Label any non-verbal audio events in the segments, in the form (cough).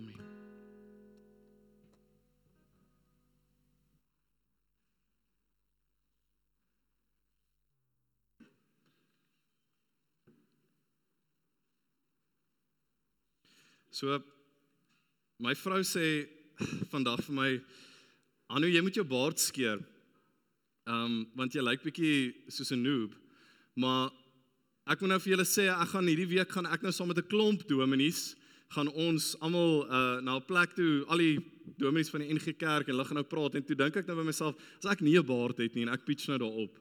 Amen. So my vrou sê vandag vir my Anu jy moet jou baard skeer. Ehm um, want jy lyk bietjie soos 'n noob. Maar ek moet nou vir julle sê ek gaan hierdie week gaan ek nou saam met 'n klomp dominees gaan ons almal uh, na 'n plek toe al die dominees van die NG Kerk en hulle gaan nou praat en toe dink ek nou by myself as ek nie 'n baard het nie en ek pitch nou daarop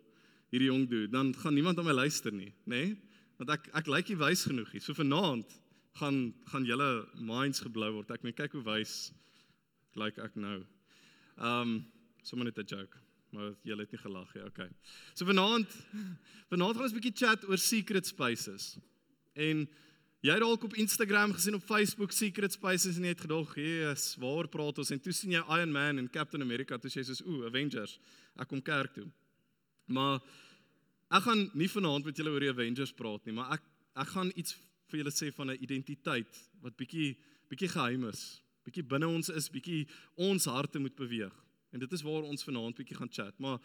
hierdie jong dude dan gaan niemand na my luister nie, nê? Nee? Want ek ek lyk nie wys genoeg nie. So vanaand gaan gaan julle minds geblou word. Ek moet kyk hoe wys lyk like ek nou. Um, sommer net 'n joke. Maar jy het nie gelag nie. Okay. So vanaand vanaand gaan ons 'n bietjie chat oor secret spaces. En jy het dalk op Instagram gesien op Facebook secret spaces en jy het gedog, "Jesus, waar praat ons?" En toe sien jy Iron Man en Captain America, toe sê jy soos, "Ooh, Avengers. Ek kom kerk toe." Maar ek gaan nie vanaand met julle oor die Avengers praat nie, maar ek ek gaan iets vir julle sê van 'n identiteit wat bietjie bietjie geheim is. Bietjie binne ons is, bietjie ons harte moet beweeg. En dit is waar ons vanaand bietjie gaan chat. Maar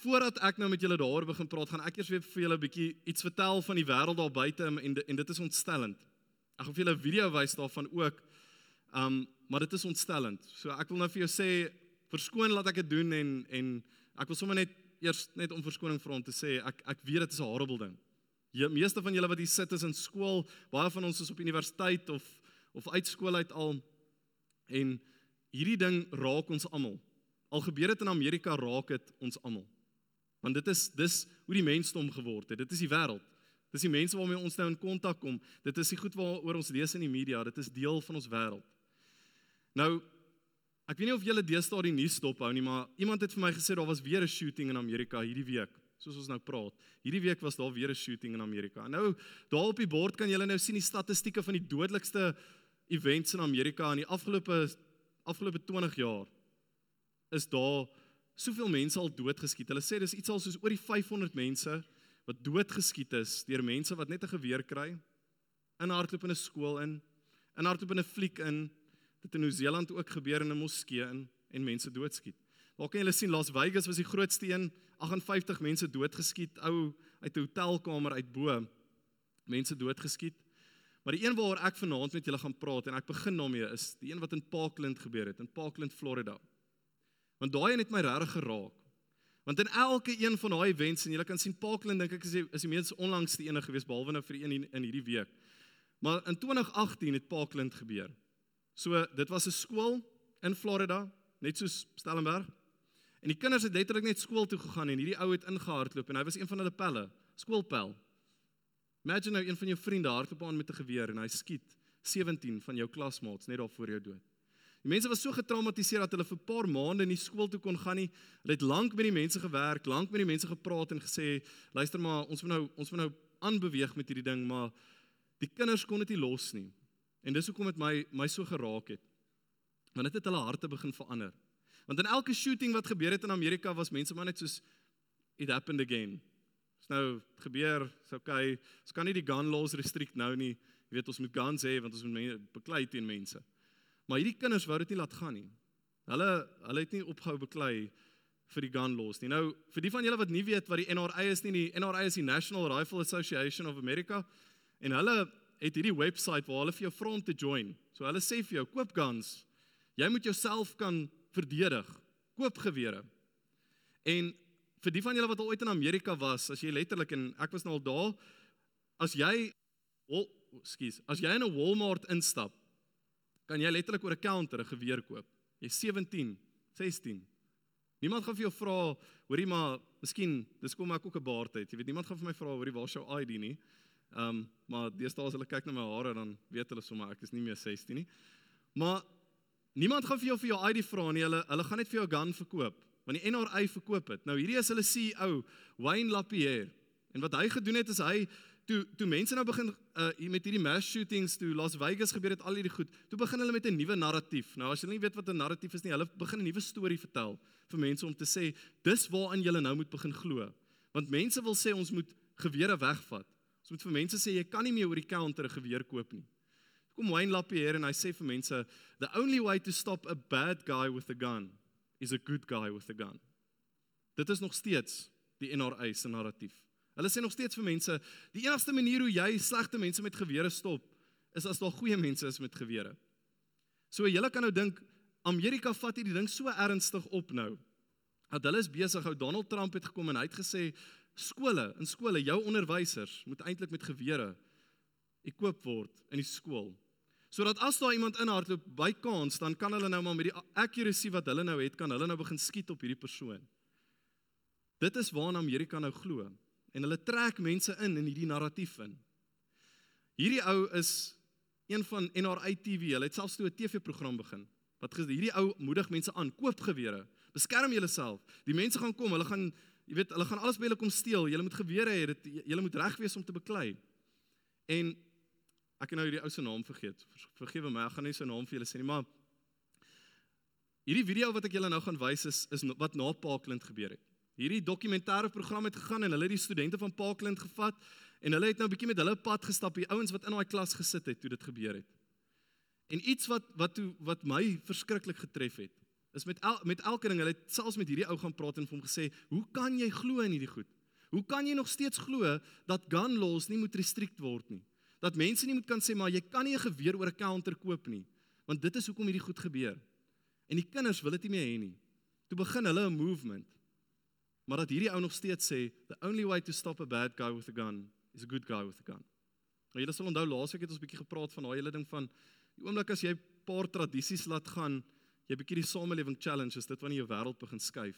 voordat ek nou met julle daaroor begin praat, gaan ek eers weer vir julle bietjie iets vertel van die wêreld daar buite en en dit is ontstellend. Ek gaan vir julle 'n video wys daarvan ook. Um maar dit is ontstellend. So ek wil nou vir jou sê verskoon laat ek dit doen en en ek wil sommer net eers net om verskoning vra om te sê ek ek weet dit is 'n horrible ding. Die meeste van julle wat hier sit is in skool, baie van ons is op universiteit of of uit skool uit al en hierdie ding raak ons almal. Al gebeur dit in Amerika, raak dit ons almal. Want dit is dis hoe die mensdom geword het. Dit is die wêreld. Dis die mense waarmee ons nou in kontak kom. Dit is die goed waaroor ons lees in die media. Dit is deel van ons wêreld. Nou ek weet nie of julle deesdae die nuus dophou nie, maar iemand het vir my gesê daar was weer 'n shooting in Amerika hierdie week, soos ons nou praat. Hierdie week was daar weer 'n shooting in Amerika. Nou daar op die bord kan julle nou sien die statistieke van die dodelikste events in Amerika in die afgelope afgelope 20 jaar is daar soveel mense al doodgeskiet. Hulle sê dis iets al soos oor die 500 mense wat doodgeskiet is deur mense wat net 'n geweer kry in hardloop in 'n skool in, in hardloop in 'n fliek in, dit in Nieu-Seeland ook gebeur in 'n moskee in en mense doodskiet. Daar kan julle sien Las Vegas was die grootste een, 58 mense doodgeskiet, ou uit 'n hotelkamer uit bo. Mense doodgeskiet. Maar die een waaroor ek vanaand met julle gaan praat en ek begin daarmee is die een wat in Parkland gebeur het, in Parkland, Florida. Want daai het my regtig geraak. Want in elke een van daai events en jy kan sien Parkland dink ek is die, is die mees onlangste ene gewees behalwe nou vir die een in, in hierdie week. Maar in 2018 het Parkland gebeur. So dit was 'n skool in Florida, net soos Stellenberg. En die kinders het letterlik net skool toe gegaan en hierdie ou het ingehardloop en hy was een van hulle pelle, skoolpel. Imagine nou een van jou vriende hardloop aan met 'n geweer en hy skiet 17 van jou klasmaats net daar voor jou dood. Die mense was so getraumatiseer dat hulle vir 'n paar maande nie skool toe kon gaan nie. Hulle het lank met die mense gewerk, lank met die mense gepraat en gesê, "Luister maar, ons moet nou ons moet nou aanbeweeg met hierdie ding, maar die kinders kon dit nie los nie." En dis hoekom dit my my so geraak het. Want dit het hulle harte begin verander. Want in elke shooting wat gebeur het in Amerika was mense maar net soos it happened again. Dis nou gebeur, so okay, ons kan nie die gun laws restrict nou nie. Jy weet ons moet guns hê want ons moet beklei teen mense. Maar hierdie kinders wou dit nie laat gaan nie. Hulle hulle het nie opgehou beklei vir die gun laws nie. Nou vir die van julle wat nie weet wat die NRA is nie, die NRA is die National Rifle Association of America en hulle het hierdie webwerf waar hulle vir jou vra om te join. So hulle sê vir jou koop guns. Jy moet jouself kan verdedig. Koop gewere. En vir die van julle wat al ooit in Amerika was, as jy letterlik en ek was nou al daar, as jy wel, skus, as jy in 'n Walmart instap kan jy letterlik oor 'n counter 'n geweer koop. Jy's 17, 16. Niemand gaan vir jou vra, hoorie maar, miskien dis kom ek ook 'n baard uit. Jy weet niemand gaan vir my vra hoorie waar is jou ID nie. Ehm, um, maar deesdae as hulle kyk na my hare dan weet hulle sommer ek is nie meer 16 nie. Maar niemand gaan vir jou vir jou ID vra nie. Hulle hulle gaan net vir jou 'n gun verkoop, want die NRA verkoop dit. Nou hierdie is hulle CEO, Wayne Lapierre. En wat hy gedoen het is hy toe toe mense nou begin uh met hierdie mass shootings toe Las Vegas gebeur het al hierdie goed. Toe begin hulle met 'n nuwe narratief. Nou as jy nie weet wat 'n narratief is nie, hulle begin 'n nuwe storie vertel vir mense om te sê dis waaraan jy nou moet begin glo. Want mense wil sê ons moet gewere wegvat. Ons moet vir mense sê jy kan nie meer oor die counter 'n geweer koop nie. kom Wayne Lapierre en hy sê vir mense, "The only way to stop a bad guy with a gun is a good guy with a gun." Dit is nog steeds die NRA se narratief. Hulle sê nog steeds vir mense, die enigste manier hoe jy slegte mense met gewere stop, is as daar goeie mense is met gewere. So julle kan nou dink Amerika vat hierdie ding so ernstig op nou. Dat hulle is besig, ou Donald Trump het gekom en hy het gesê skole, in skole jou onderwysers moet eintlik met gewere ekoop word in die skool. Sodat as daar iemand inhardloop by kans, dan kan hulle nou maar met die accuracy wat hulle nou het, kan hulle nou begin skiet op hierdie persoon. Dit is waarna Amerika nou glo en hulle trek mense in in hierdie narratief in. Hierdie ou is een van NRI TV, hulle het selfs toe 'n TV-program begin wat gesê hierdie ou moedig mense aan, koop gewere, beskerm jouself. Die mense gaan kom, hulle gaan jy weet, hulle gaan alles by julle kom steel. Julle moet gewere hê, dit julle moet reg wees om te beklei. En ek het nou hierdie ou se naam vergeet. Vergewe my, ek gaan nie sy naam vir julle sê nie, maar hierdie video wat ek julle nou gaan wys is is wat na Parkland gebeur het. Hierdie dokumentêre program het gegaan en hulle het die studente van Parkland gevat en hulle het nou 'n bietjie met hulle pad gestap, die ouens wat in daai klas gesit het toe dit gebeur het. En iets wat wat toe wat my verskriklik getref het, is met el, met elke ding, hulle het selfs met hierdie ou gaan praat en vir hom gesê, "Hoe kan jy glo in hierdie goed? Hoe kan jy nog steeds glo dat gun laws nie moet restrict word nie? Dat mense nie moet kan sê maar jy kan nie 'n geweer oor 'n counter koop nie, want dit is hoekom hierdie goed gebeur." En die kinders wil dit nie meer hê nie. Toe begin hulle 'n movement Maar dat hierdie ou nog steeds sê the only way to stop a bad guy with a gun is a good guy with a gun. Nou julle sal onthou laasweek het ons 'n bietjie gepraat van daai hele ding van die oomblik as jy 'n paar tradisies laat gaan, jy bietjie die samelewing challenge is dit wanneer jou wêreld begin skuif.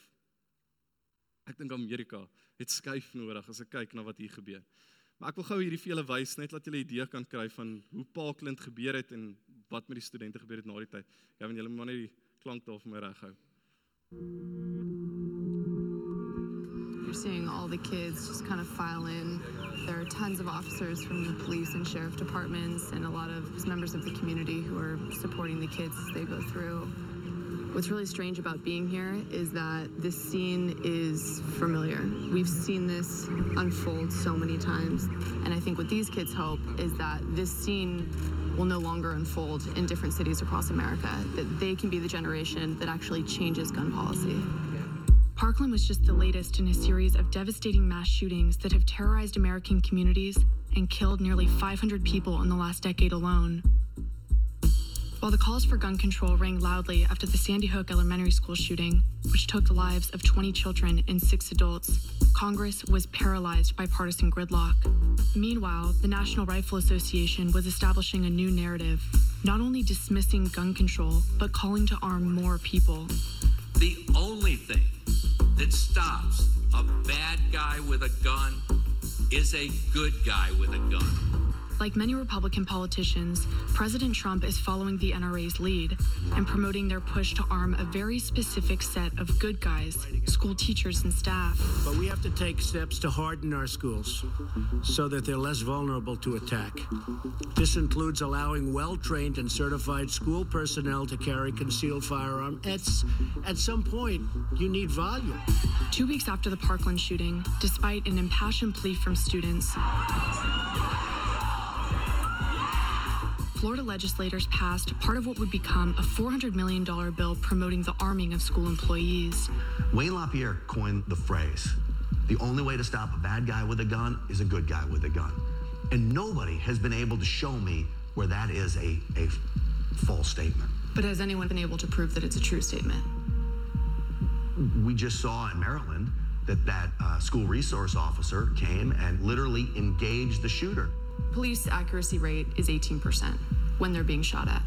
Ek dink Amerika het skuif nodig as ek kyk na wat hier gebeur. Maar ek wil gou hierdie vir julle wys net dat julle 'n idee kan kry van hoe Parkland gebeur het en wat met die studente gebeur het na die tyd. Gavin, julle moet maar net die klank daar vir my reghou. You're seeing all the kids just kind of file in. There are tons of officers from the police and sheriff departments and a lot of members of the community who are supporting the kids as they go through. What's really strange about being here is that this scene is familiar. We've seen this unfold so many times. And I think what these kids hope is that this scene will no longer unfold in different cities across America, that they can be the generation that actually changes gun policy. Parkland was just the latest in a series of devastating mass shootings that have terrorized American communities and killed nearly 500 people in the last decade alone. While the calls for gun control rang loudly after the Sandy Hook Elementary School shooting, which took the lives of 20 children and six adults, Congress was paralyzed by partisan gridlock. Meanwhile, the National Rifle Association was establishing a new narrative, not only dismissing gun control, but calling to arm more people. The only thing that stops a bad guy with a gun is a good guy with a gun. Like many Republican politicians, President Trump is following the NRA's lead and promoting their push to arm a very specific set of good guys, school teachers and staff. But we have to take steps to harden our schools so that they're less vulnerable to attack. This includes allowing well trained and certified school personnel to carry concealed firearm. It's, at some point, you need volume. Two weeks after the Parkland shooting, despite an impassioned plea from students, Florida legislators passed part of what would become a $400 million bill promoting the arming of school employees. Wayne LaPierre coined the phrase the only way to stop a bad guy with a gun is a good guy with a gun. And nobody has been able to show me where that is a, a false statement. But has anyone been able to prove that it's a true statement? We just saw in Maryland that that uh, school resource officer came and literally engaged the shooter. Police accuracy rate is 18% when they're being shot at.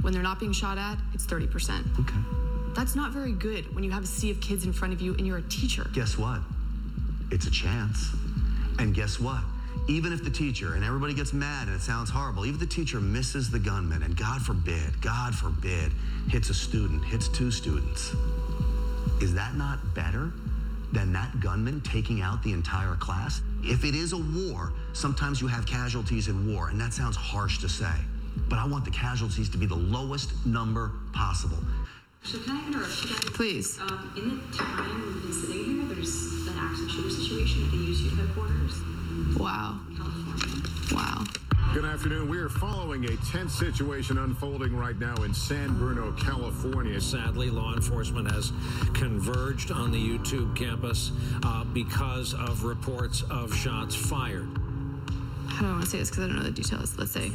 When they're not being shot at, it's 30%. Okay. That's not very good when you have a sea of kids in front of you and you're a teacher. Guess what? It's a chance. And guess what? Even if the teacher, and everybody gets mad and it sounds horrible, even if the teacher misses the gunman and God forbid, God forbid, hits a student, hits two students, is that not better than that gunman taking out the entire class? If it is a war, sometimes you have casualties in war, and that sounds harsh to say, but I want the casualties to be the lowest number possible. So can I interrupt you guys? Please. Um, in the time we've been sitting here, there's an active shooter situation at the USU headquarters, Wow. California. Wow. Good afternoon. We are following a tense situation unfolding right now in San Bruno, California. Sadly, law enforcement has converged on the YouTube campus uh, because of reports of shots fired. I don't want to say this because I don't know the details? Let's say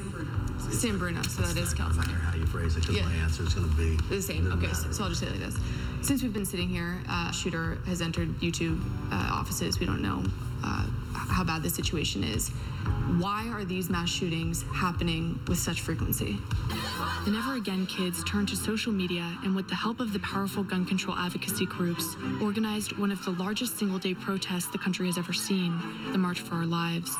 San Bruno, so that is California. How you phrase it, because Yeah. my answer is going to be The same. Okay, so, so I'll just say it like this. Since we've been sitting here, uh, shooter has entered YouTube uh, offices. We don't know uh, how bad the situation is. Why are these mass shootings happening with such frequency? The Never Again kids turned to social media and, with the help of the powerful gun control advocacy groups, organized one of the largest single day protests the country has ever seen the March for Our Lives.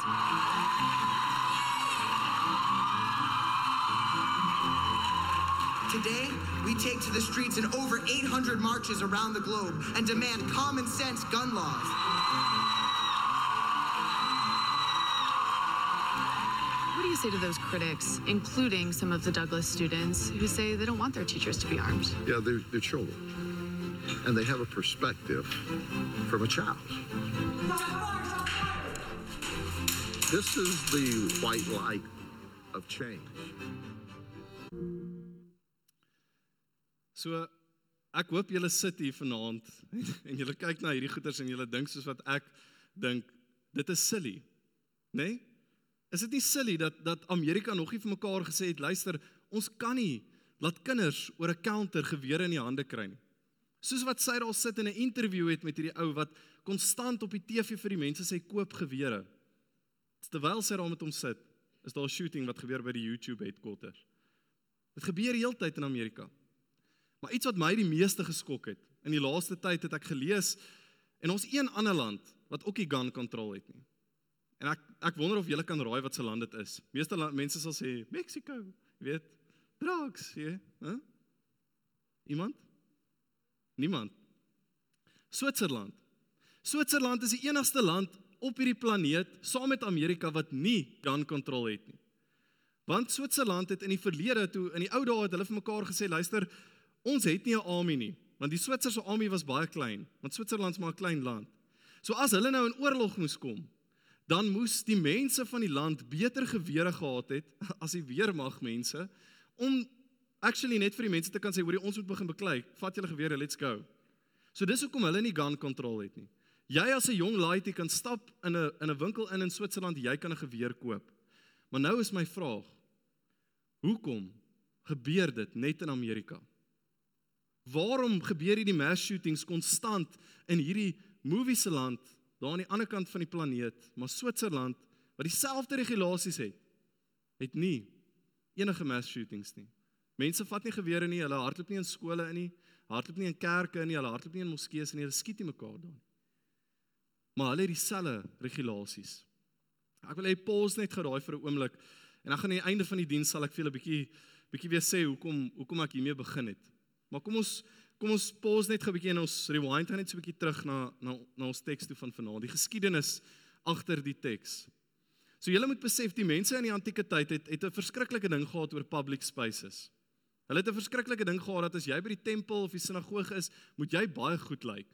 Today, we take to the streets in over 800 marches around the globe and demand common sense gun laws. What do you say to those critics, including some of the Douglas students, who say they don't want their teachers to be armed? Yeah, they're, they're children. And they have a perspective from a child. This is the white light of change. So ek hoop julle sit hier vanaand (laughs) en julle kyk na hierdie goeters en julle dink soos wat ek dink dit is silly. Né? Nee? Is dit nie silly dat dat Amerika nog nie vir mekaar gesê het luister, ons kan nie laat kinders oor 'n counter gewere in die hande kry nie. Soos wat sy daar sit in 'n onderhoud het met hierdie ou wat konstant op die TV vir die mense sê koop gewere. Terwyl sy daar met hom sit, is daar 'n shooting wat gebeur by die YouTube headquarters. Dit gebeur heeltyd in Amerika. Maar iets wat my die meeste geskok het, in die laaste tyd het ek gelees en ons een ander land wat ook nie gun control het nie. En ek ek wonder of julle kan raai wat se land dit is. Meeste land, mense sal sê Mexico, jy weet, drugs, jy, hè? Iemand? Niemand. Switserland. Switserland is die enigste land op hierdie planeet saam met Amerika wat nie gun control het nie. Want Switserland het in die verlede toe in die ou dae het hulle vir mekaar gesê, luister, ons het nie 'n army nie, want die Switserse army was baie klein, want Switserland's maar 'n klein land. So as hulle nou in oorlog moes kom, dan moes die mense van die land beter gewere gehad het (laughs) as die weermag mense om actually net vir die mense te kan sê, hoorie, ons moet begin beklei. Vat julle gewere, let's go. So dis hoekom hulle nie gun control het nie. Jy as 'n jong laaitie kan stap in 'n in 'n winkel in in Switserland, jy kan 'n geweer koop. Maar nou is my vraag: Hoekom gebeur dit net in Amerika? Waarom gebeur hierdie mass shootings konstant in hierdie movie se land, daar aan die ander kant van die planeet, maar Switserland wat dieselfde regulasies het, het nie enige mass shootings nie. Mense vat nie gewere nie, hulle hardloop nie in skole in nie, hardloop nie in kerke nie, hulle hardloop nie in moskeeë nie, hulle skiet nie mekaar daar nie. Maar hulle het dieselfde regulasies. Ek wil hê pause net geraai vir 'n oomblik en dan gaan aan die einde van die diens sal ek vir julle 'n bietjie bietjie weer sê hoekom hoekom ek hiermee begin het. Maar kom ons kom ons pause net 'n bietjie en ons rewind net so 'n bietjie terug na na na ons teks toe van vanaand, die geskiedenis agter die teks. So julle moet besef die mense in die antieke tyd het het 'n verskriklike ding gehad oor public spaces. Hulle het 'n verskriklike ding gehad dat as jy by die tempel of die sinagoge is, moet jy baie goed lyk.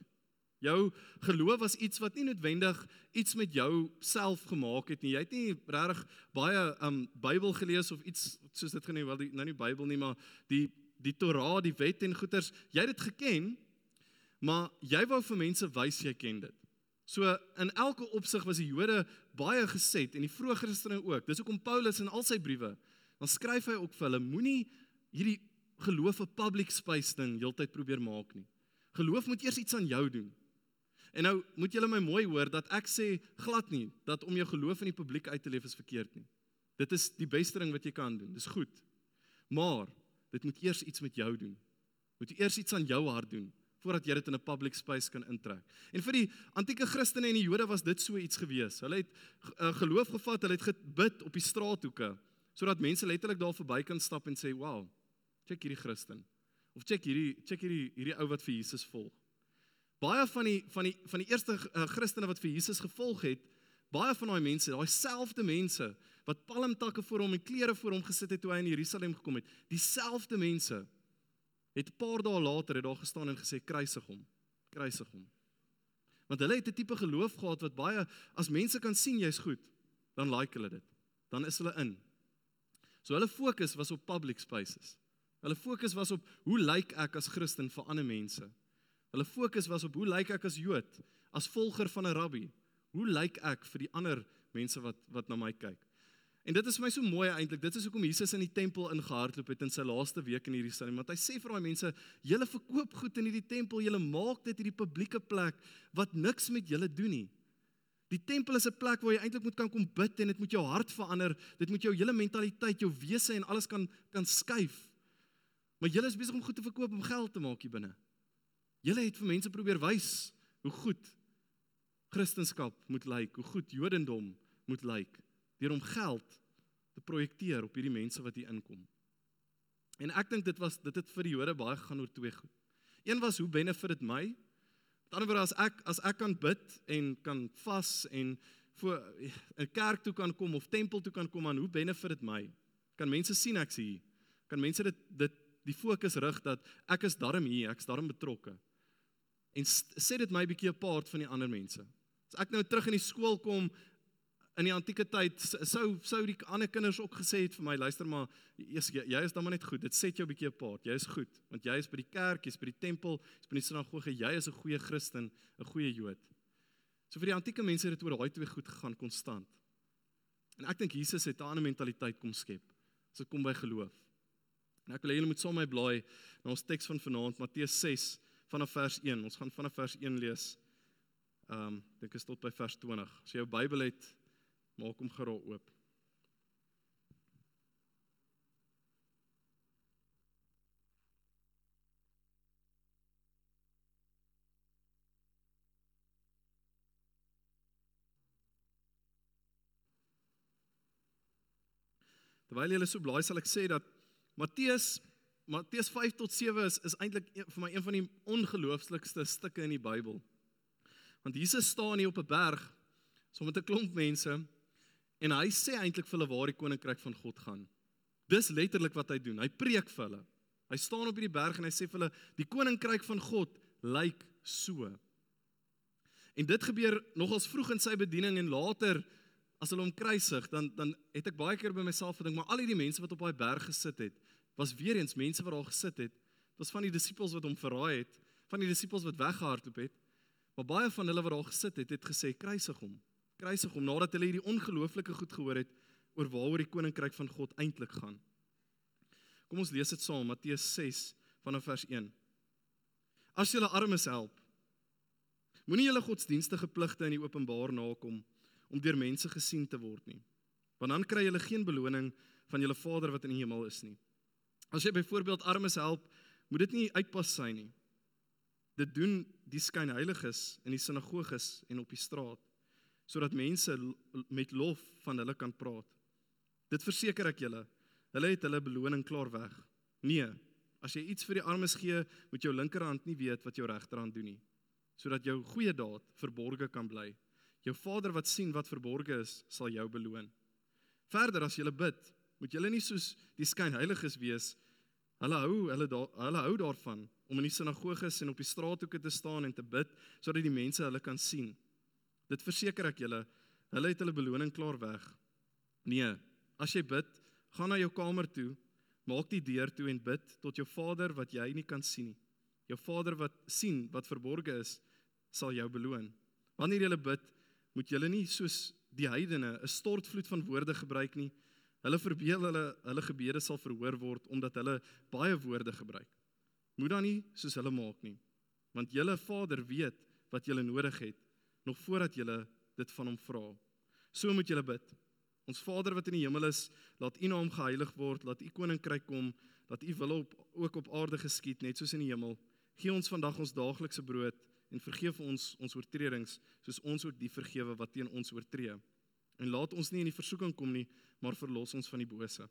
Jou geloof was iets wat nie noodwendig iets met jou self gemaak het nie. Jy het nie regtig baie um Bybel gelees of iets soos dit genoem wel die nou nie Bybel nie, maar die die Torah, die wet en goeters, jy het dit geken, maar jy wou vir mense wys jy ken dit. So in elke opsig was die Jode baie geset en die vroeë Christene ook. Dis hoekom Paulus in al sy briewe dan skryf hy ook vir hulle moenie hierdie geloof 'n public space ding heeltyd probeer maak nie. Geloof moet eers iets aan jou doen. En nou moet julle my mooi hoor dat ek sê glad nie dat om jou geloof in die publiek uit te leef is verkeerd nie. Dit is die beste ding wat jy kan doen. Dis goed. Maar dit moet eers iets met jou doen. Moet eers iets aan jou hart doen voordat jy dit in 'n public space kan intrek. En vir die antieke Christene en die Jode was dit so iets gewees. Hulle het uh, geloof gevat, hulle het gebid op die straathoeke sodat mense letterlik daar verby kan stap en sê, "Wow, check hierdie Christen." Of check hierdie check hierdie hierdie ou wat vir Jesus volg. Baie van die van die van die eerste uh, Christene wat vir Jesus gevolg het, baie van daai mense, daai selfde mense wat palmtakke voor hom en klere voor hom gesit het toe hy in Jerusalem gekom het, dieselfde mense het 'n paar dae later het daar gestaan en gesê kruisig hom. Kruisig hom. Want hulle het 'n tipe geloof gehad wat baie as mense kan sien jy's goed, dan like hulle dit. Dan is hulle in. So hulle fokus was op public spaces. Hulle fokus was op hoe lyk ek as Christen vir ander mense? Hulle fokus was op hoe lyk ek as Jood, as volger van 'n rabbi? Hoe lyk ek vir die ander mense wat wat na my kyk? En dit is vir my so mooi eintlik. Dit is hoekom Jesus in die tempel ingehardloop het in sy laaste week in hierdie stad. Want hy sê vir daai mense, julle verkoop goed in hierdie tempel, julle maak dit hierdie publieke plek wat niks met julle doen nie. Die tempel is 'n plek waar jy eintlik moet kan kom bid en dit moet jou hart verander. Dit moet jou hele mentaliteit, jou wese en alles kan kan skuif. Maar julle is besig om goed te verkoop om geld te maak hier binne. Julle het vir mense probeer wys hoe goed Christendom moet lyk, hoe goed Jodendom moet lyk deur om geld te projekteer op hierdie mense wat hier inkom. En ek dink dit was dit het vir die Jode baie gaan oor twee goed. Een was hoe benefit dit my? Met ander woorde as ek as ek kan bid en kan vas en voor 'n kerk toe kan kom of tempel toe kan kom aan hoe benefit dit my? Kan mense sien ek's hier? Kan mense dit dit die fokus rig dat ek is darm hier, ek's darm betrokke. En sê dit my bietjie apart van die ander mense. As ek nou terug in die skool kom in die antieke tyd sou sou die ander kinders ook gesê het vir my luister maar jy, jy is dan maar net goed. Dit set jou 'n bietjie apart. Jy is goed want jy is by die kerk jy's by die tempel jy's by die sinagoge. Jy is 'n goeie Christen 'n goeie Jood. So vir die antieke mense het dit oor daai twee goed gegaan konstant. En ek dink Jesus het 'n ander mentaliteit kom skep. As dit kom by geloof. En ek wil hê julle moet saam met my blaai na ons teks van vanaand Matteus 6 vanaf vers 1 ons gaan vanaf vers 1 lees ehm um, dink is tot by vers 20 as jy jou Bybel het Maak hom geraak oop. Terwyl jy so blaai sal ek sê dat Matteus Matteus 5 tot 7 is is eintlik vir my een van die ongelooflikste stukke in die Bybel. Want Jesus staan hier op 'n berg saam so met 'n klomp mense En hy sê eintlik vir hulle waar die koninkryk van God gaan. Dis letterlik wat hy doen. Hy preek vir hulle. Hy staan op hierdie berg en hy sê vir hulle die koninkryk van God lyk so. En dit gebeur nogals vroeg in sy bediening en later as hulle hom kruisig, dan dan het ek baie keer by myself gedink, maar al hierdie mense wat op daai berg gesit het, was weer eens mense wat daar gesit het. Dit was van die disippels wat hom verraai het, van die disippels wat weggehardloop het. Maar baie van hulle wat daar gesit het, het gesê kruisig hom kruisig hom nadat hulle hierdie ongelooflike goed gehoor het oor waaroor die koninkryk van God eintlik gaan. Kom ons lees dit saam Matteus 6 vanaf vers 1. As julle armes help, moenie julle godsdienstige pligte in die openbaar nakom om deur mense gesien te word nie. Want dan kry julle geen beloning van julle Vader wat in die hemel is nie. As jy byvoorbeeld armes help, moet dit nie uitpas sy nie. Dit doen die skynheiliges in die sinagoges en op die straat sodat mense met lof van hulle kan praat. Dit verseker ek julle, hulle het hulle beloning klaar weg. Nee, as jy iets vir die armes gee, moet jou linkerhand nie weet wat jou regterhand doen nie, sodat jou goeie daad verborge kan bly. Jou Vader wat sien wat verborge is, sal jou beloon. Verder as jy bid, moet jy nie soos die skynheiliges wees. Hulle hou hulle da, hulle hou daarvan om in die sinagoges en op die straathoeke te staan en te bid sodat die mense hulle kan sien. Dit verseker ek julle, hulle het hulle beloning klaar weg. Nee, as jy bid, gaan na jou kamer toe, maak die deur toe en bid tot jou Vader wat jy nie kan sien nie. Jou Vader wat sien wat verborge is, sal jou beloon. Wanneer jy bid, moet jy nie soos die heidene 'n stortvloed van woorde gebruik nie. Hulle verbeel hulle hulle gebede sal verhoor word omdat hulle baie woorde gebruik. Moet dan nie soos hulle maak nie, want julle Vader weet wat julle nodig het nog voordat jy dit van hom vra. So moet jy bid. Ons Vader wat in die hemel is, laat U naam geheilig word, laat U koninkryk kom, laat U wil op ook op aarde geskied net soos in die hemel. Gee ons vandag ons daaglikse brood en vergeef ons ons oortredings soos ons ook die vergewe wat teen ons oortree. En laat ons nie in die versoeking kom nie, maar verlos ons van die bose.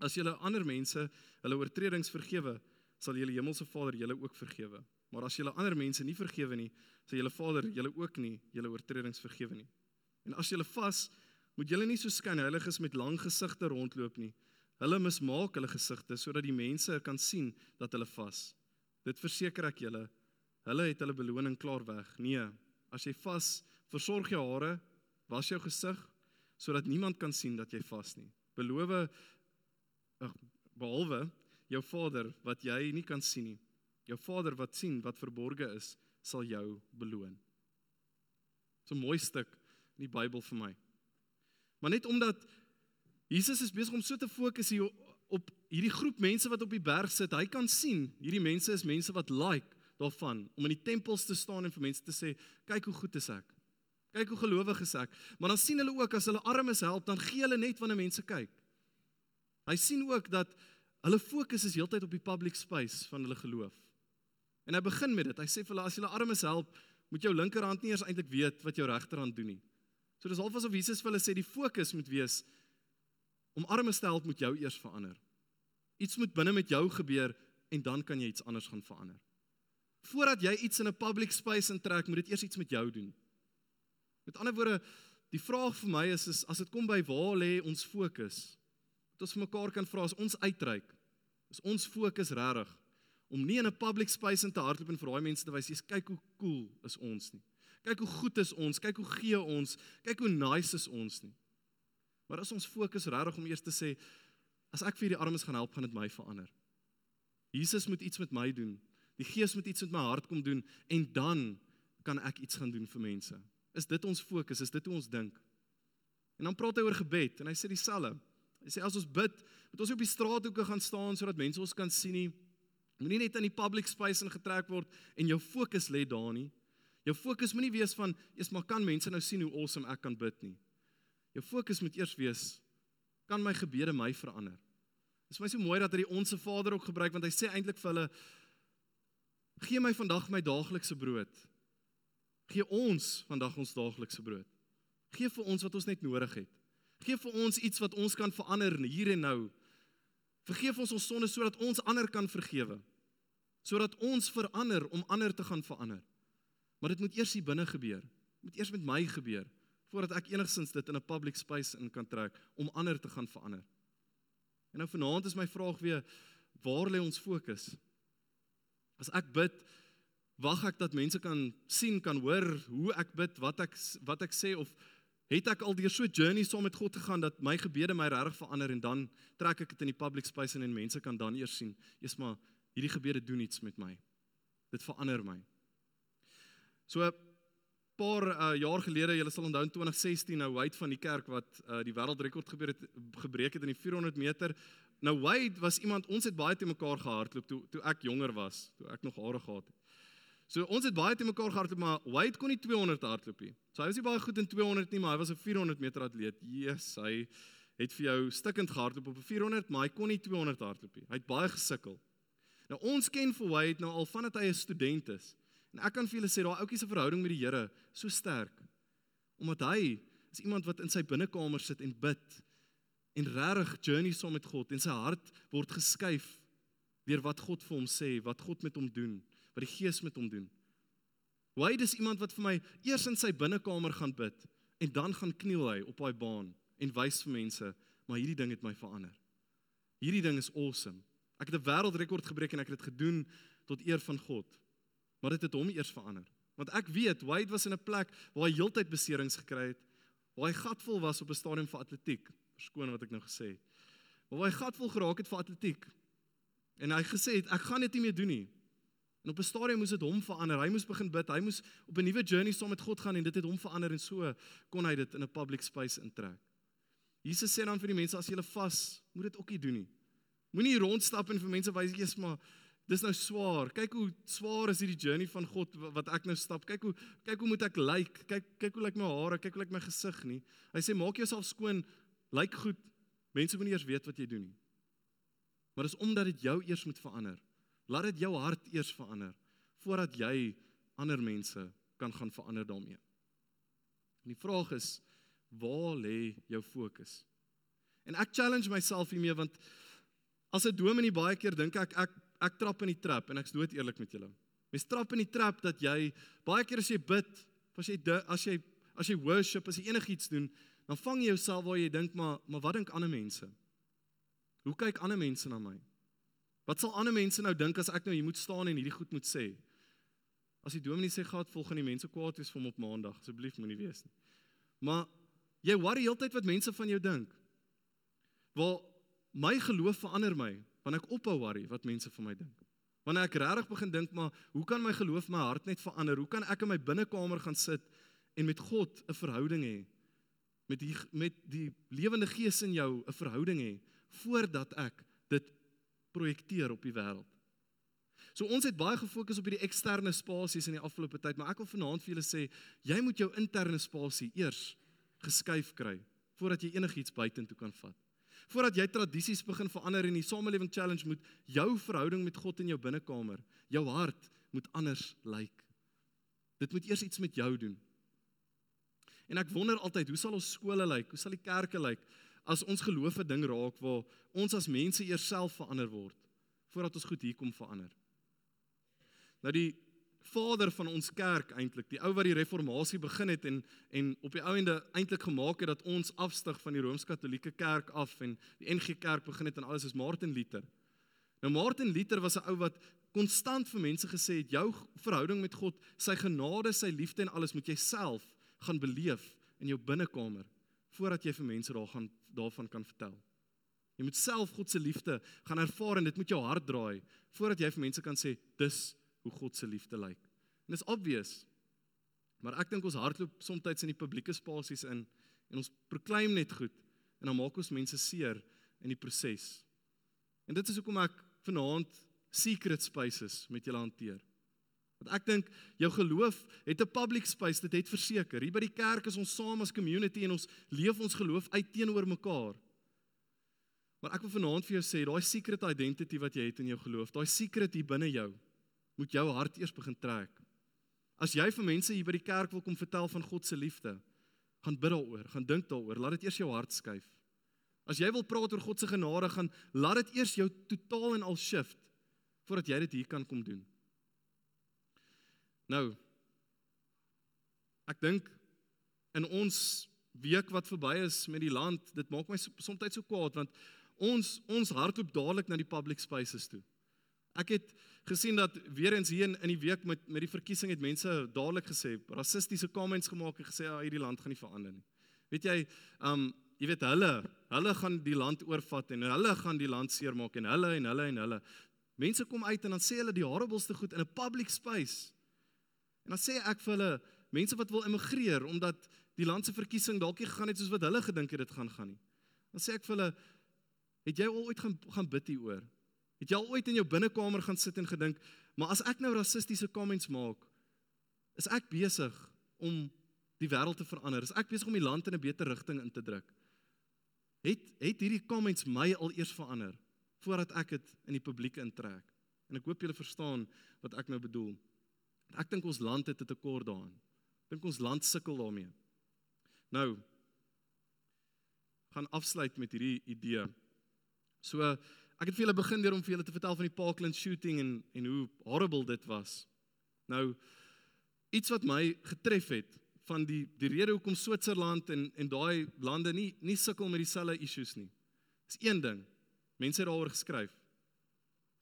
As jy ander mense hulle oortredings vergewe, sal julle hemelse Vader julle ook vergewe. Maar as jy ander mense nie vergewe nie, sal julle Vader julle ook nie julle oortredings vergewe nie. En as jy vas, moet julle nie so skynheiliges met lang gesigte rondloop nie. Hulle mismaak hulle gesigte sodat die mense kan sien dat hulle vas. Dit verseker ek julle, hulle het hulle beloning klaar weg. Nee, as jy vas, versorg jou hare, was jou gesig sodat niemand kan sien dat jy vas nie. Beloof ag behalwe jou Vader wat jy nie kan sien nie. Jou Vader wat sien wat verborge is, sal jou beloon. So 'n mooi stuk in die Bybel vir my. Maar net omdat Jesus is besig om so te fokus hier op hierdie groep mense wat op die berg sit, hy kan sien hierdie mense is mense wat like daarvan om in die tempels te staan en vir mense te sê, kyk hoe goed is ek. Kyk hoe gelowig is ek. Maar dan sien hulle ook as hulle armes help, dan gee hulle net wanneer mense kyk. Hy sien ook dat hulle fokus is heeltyd op die public space van hulle geloof. En hy begin met dit. Hy sê vir hulle as jy hulle armes help, moet jou linkerhand nie eers eintlik weet wat jou regterhand doen nie. So dis half asof Jesus vir hulle sê die fokus moet wees om armes te help moet jou eers verander. Iets moet binne met jou gebeur en dan kan jy iets anders gaan verander. Voordat jy iets in 'n public space intrek, moet dit eers iets met jou doen. Met ander woorde, die vraag vir my is, is as dit kom by waar lê ons fokus? Dat ons mekaar kan vra as ons uitreik, is ons fokus regtig om nie in 'n public space in te hardloop en vir daai mense te wys, "Jy's kyk hoe cool is ons nie. Kyk hoe goed is ons, kyk hoe gee ons, kyk hoe nice is ons nie." Maar as ons fokus regtig om eers te sê, as ek vir die armes gaan help, gaan dit my verander. Jesus moet iets met my doen. Die Gees moet iets met my hart kom doen en dan kan ek iets gaan doen vir mense. Is dit ons fokus? Is dit hoe ons dink? En dan praat hy oor gebed en hy sê dieselfde. Hy sê as ons bid, moet ons op die straathoeke gaan staan sodat mense ons kan sien nie. Moenie net in die public space ingetrek word en jou fokus lê daar nie. Jou fokus moenie wees van eers maar kan mense nou sien hoe awesome ek kan bid nie. Jou fokus moet eers wees kan my gebede my verander. Dit is my so mooi dat hy die onsse Vader ook gebruik want hy sê eintlik vir hulle gee my vandag my daaglikse brood. Gee ons vandag ons daaglikse brood. Gee vir ons wat ons net nodig het. Gee vir ons iets wat ons kan verander hier en nou. Vergeef ons ons sonde sodat ons ander kan vergewe. Sodat ons verander om ander te gaan verander. Maar dit moet eers hier binne gebeur. Dit moet eers met my gebeur voordat ek enigsins dit in 'n public space in kan trek om ander te gaan verander. En nou vanaand is my vraag weer waar lê ons fokus? As ek bid, wag ek dat mense kan sien, kan hoor hoe ek bid, wat ek wat ek sê of het ek al deur so 'n journey saam met God gegaan dat my gebede my regtig verander en dan trek ek dit in die public space en mense kan dan eers sien, eers maar hierdie gebede doen iets met my. Dit verander my. So 'n paar uh, jaar gelede, julle sal onthou in 2016 nou Wade van die kerk wat uh, die wêreldrekord gebeur het gebreek het in die 400 meter. Nou Wade was iemand ons het baie te mekaar gehardloop toe toe ek jonger was, toe ek nog hare gehad het. So ons het baie te mekaar gehardloop, maar Wade kon nie 200 hardloop nie. So hy was nie baie goed in 200 nie, maar hy was 'n 400 meter atleet. Jesus, hy het vir jou stikkend gehardloop op 'n 400, maar hy kon nie 200 hardloop nie. Hy het baie gesukkel. Nou ons ken vir Wade nou al vandat hy 'n student is. En ek kan vir julle sê daai ouetjie se verhouding met die Here so sterk omdat hy is iemand wat in sy binnekamer sit en bid en regtig journey saam met God en sy hart word geskuif deur wat God vir hom sê, wat God met hom doen wat die Gees met hom doen. Wade is iemand wat vir my eers in sy binnekamer gaan bid en dan gaan kniel hy op daai baan en wys vir mense, maar hierdie ding het my verander. Hierdie ding is awesome. Ek het 'n wêreldrekord gebreek en ek het dit gedoen tot eer van God. Maar dit het hom eers verander. Want ek weet Wade was in 'n plek waar hy heeltyd beserings gekry het, waar hy gatvol was op 'n stadium vir atletiek. Verskoon wat ek nou gesê het. Maar waar hy gatvol geraak het vir atletiek. En hy gesê het ek gaan dit nie meer doen nie. En op 'n stadium moes dit hom verander. Hy moes begin bid. Hy moes op 'n nuwe journey saam met God gaan en dit het hom verander en so kon hy dit in 'n public space intrek. Jesus sê dan vir die mense as jy vas, moet dit ook nie doen nie. Moenie rondstap en vir mense wys jy's maar dis nou swaar. Kyk hoe swaar is hierdie journey van God wat ek nou stap. Kyk hoe kyk hoe moet ek lyk? Like? Kyk kyk hoe lyk my hare? Kyk hoe lyk my gesig nie? Hy sê maak jouself skoon, lyk goed. Mense moet nie eers weet wat jy doen nie. Maar dis omdat dit jou eers moet verander. Laat dit jou hart eers verander voordat jy ander mense kan gaan verander daarmee. En die vraag is waar lê jou fokus? En ek challenge myself hiermee want as 'n dominee baie keer dink ek ek ek trap in die trap en ek's dood eerlik met julle. Mens trap in die trap dat jy baie keer as jy bid, as jy as jy as jy worship, as jy enigiets doen, dan vang jy jouself waar jy dink maar maar wat dink ander mense? Hoe kyk ander mense na my? Wat sal ander mense nou dink as ek nou hier moet staan en hierdie goed moet sê? As die dominee sê gaan volg aan die mense kwaad wees vir hom op maandag, asseblief moenie wees nie. Maar jy worry heeltyd wat mense van jou dink. Wel my geloof verander my wanneer ek ophou worry wat mense van my dink. Wanneer ek regtig begin dink maar hoe kan my geloof my hart net verander? Hoe kan ek in my binnekamer gaan sit en met God 'n verhouding hê? Met die met die lewende gees in jou 'n verhouding hê voordat ek projekteer op die wêreld. So ons het baie gefokus op hierdie eksterne spasies in die afgelope tyd, maar ek wil vanaand vir julle sê, jy moet jou interne spasie eers geskuif kry voordat jy enigiets buitentoe kan vat. Voordat jy tradisies begin verander in die samelewing challenge moet jou verhouding met God in jou binnekamer, jou hart moet anders lyk. Dit moet eers iets met jou doen. En ek wonder altyd, hoe sal ons skole lyk? Hoe sal die kerke lyk as ons geloof 'n ding raak waar ons as mense eers self verander word voordat ons goed hier kom verander? Nou die vader van ons kerk eintlik, die ou wat die reformatie begin het en en op die ou ende eintlik gemaak het dat ons afstyg van die rooms-katolieke kerk af en die NG Kerk begin het en alles is Martin Luther. Nou Martin Luther was 'n ou wat konstant vir mense gesê het jou verhouding met God, sy genade, sy liefde en alles moet jy self gaan beleef in jou binnekamer voordat jy vir mense daar gaan daarvan kan vertel. Jy moet self God se liefde gaan ervaar en dit moet jou hart draai voordat jy vir mense kan sê dis hoe God se liefde lyk. En dit is obvious. Maar ek dink ons hardloop soms in die publieke spasies in en ons proklaim net goed en dan maak ons mense seer in die proses. En dit is hoekom ek vanaand secret spaces met julle hanteer. Want ek dink jou geloof het 'n public space, dit het verseker. Hier by die kerk is ons saam as community en ons leef ons geloof uit teenoor mekaar. Maar ek wil vanaand vir jou sê, daai secret identity wat jy het in jou geloof, daai secret hier binne jou, moet jou hart eers begin trek. As jy vir mense hier by die kerk wil kom vertel van God se liefde, gaan bid daaroor, gaan dink daaroor, laat dit eers jou hart skuif. As jy wil praat oor God se genade, gaan laat dit eers jou totaal en al shift voordat jy dit hier kan kom doen. Nou ek dink in ons week wat verby is met die land, dit maak my soms so kwaad want ons ons hardloop dadelik na die public spaces toe. Ek het gesien dat weer eens hier in, in die week met met die verkiesing het mense dadelik gesê rassistiese comments gemaak en gesê ja, hierdie land gaan nie verander nie. Weet jy, um jy weet hulle, hulle gaan die land oorvat en hulle gaan die land seermaak en hulle en hulle en hulle. Mense kom uit en dan sê hulle die horribleste goed in 'n public space. En dan sê ek vir hulle, mense wat wil immigreer omdat die land se verkiesing dalk nie gegaan het soos wat hulle gedink het dit gaan gaan nie. Dan sê ek vir hulle, het jy al ooit gaan gaan bid hieroor? Het jy al ooit in jou binnekamer gaan sit en gedink, maar as ek nou rassistiese comments maak, is ek besig om die wêreld te verander? Is ek besig om die land in 'n beter rigting in te druk? Het het hierdie comments my al eers verander voordat ek dit in die publiek intrek? En ek hoop julle verstaan wat ek nou bedoel. Ek dink ons land het 'n tekort daarin. Ek dink ons land sukkel daarmee. Nou gaan afsluit met hierdie idee. So Ek het vir julle begin deur om vir julle te vertel van die Parkland shooting en en hoe horrible dit was. Nou iets wat my getref het van die die rede hoekom Switserland en en daai lande nie nie sukkel met dieselfde issues nie. Is een ding. Mense het daaroor geskryf.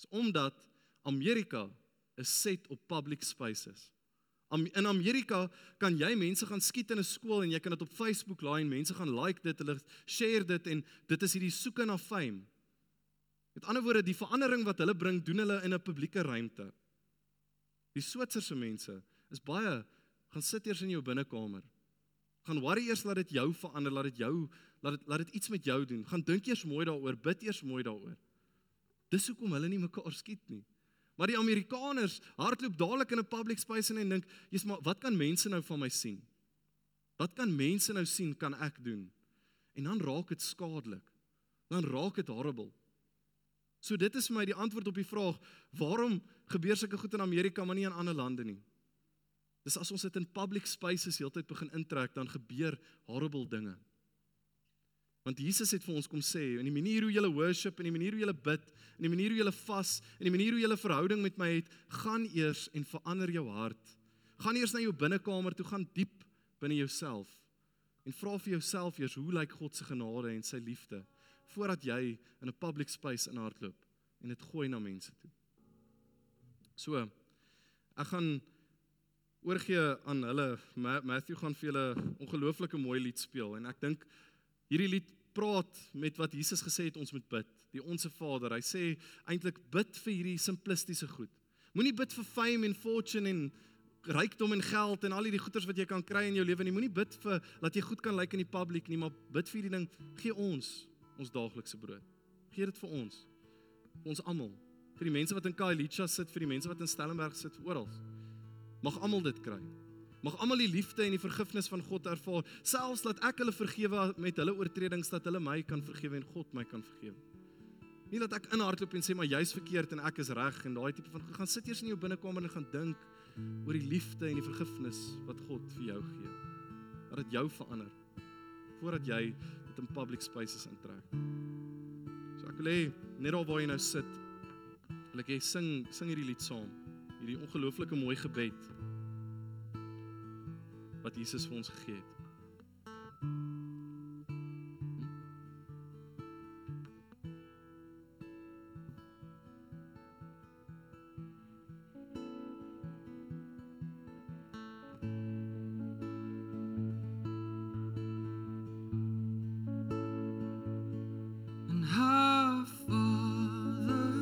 Is omdat Amerika is set op public spaces. In Amerika kan jy mense gaan skiet in 'n skool en jy kan dit op Facebook laai en mense gaan like dit, hulle share dit en dit is hierdie soeke na fame. Met ander woorde, die verandering wat hulle bring, doen hulle in 'n publieke ruimte. Die Switserse mense is baie gaan sit eers in jou binnekamer. Gaan worry eers laat dit jou verander, laat dit jou laat dit laat dit iets met jou doen. Gaan dink eers mooi daaroor, bid eers mooi daaroor. Dis hoekom hulle nie mekaar skiet nie. Maar die Amerikaners hardloop dadelik in 'n public space en dink, "Jesus, maar wat kan mense nou van my sien? Wat kan mense nou sien kan ek doen?" En dan raak dit skadelik. Dan raak dit horrible. So dit is vir my die antwoord op die vraag waarom gebeur sulke goed in Amerika maar nie in ander lande nie. Dis as ons dit in public spaces heeltyd begin intrek dan gebeur horrible dinge. Want Jesus het vir ons kom sê in die manier hoe jy worship en die manier hoe jy bid en die manier hoe jy vas en die manier hoe jy verhouding met my het, gaan eers en verander jou hart. Gaan eers na jou binnekamer toe, gaan diep binne jouself en vra vir jouself eers hoe lyk God se genade en sy liefde? voordat jy in 'n public space inhardloop en dit gooi na mense toe. So ek gaan oorgee aan hulle Matthew gaan vir julle ongelooflike mooi lied speel en ek dink hierdie lied praat met wat Jesus gesê het ons moet bid. Die onsse Vader. Hy sê eintlik bid vir hierdie simplistiese goed. Moenie bid vir fame en fortune en rykdom en geld en al hierdie goeders wat jy kan kry in jou lewe nie. Moenie bid vir dat jy goed kan lyk in die publiek nie, maar bid vir hierdie ding. Gee ons ons daaglikse brood. Gee dit vir ons. Vir ons almal. Vir die mense wat in Khayelitsha sit, vir die mense wat in Stellenberg sit, oral. Mag almal dit kry. Mag almal die liefde en die vergifnis van God ervaar, selfs dat ek hulle vergewe met hulle oortredings dat hulle my kan vergewe en God my kan vergewe. Nie dat ek inhardloop en sê maar jy's verkeerd en ek is reg en daai tipe van gaan sit eers in jou binnekamer en gaan dink oor die liefde en die vergifnis wat God vir jou gee. Dat dit jou verander voordat jy dit in public spaces intrek. So ek wil hê net daar waar jy nou sit, wil ek hê sing sing hierdie lied saam. Hierdie ongelooflike mooi gebed wat Jesus vir ons gegee het.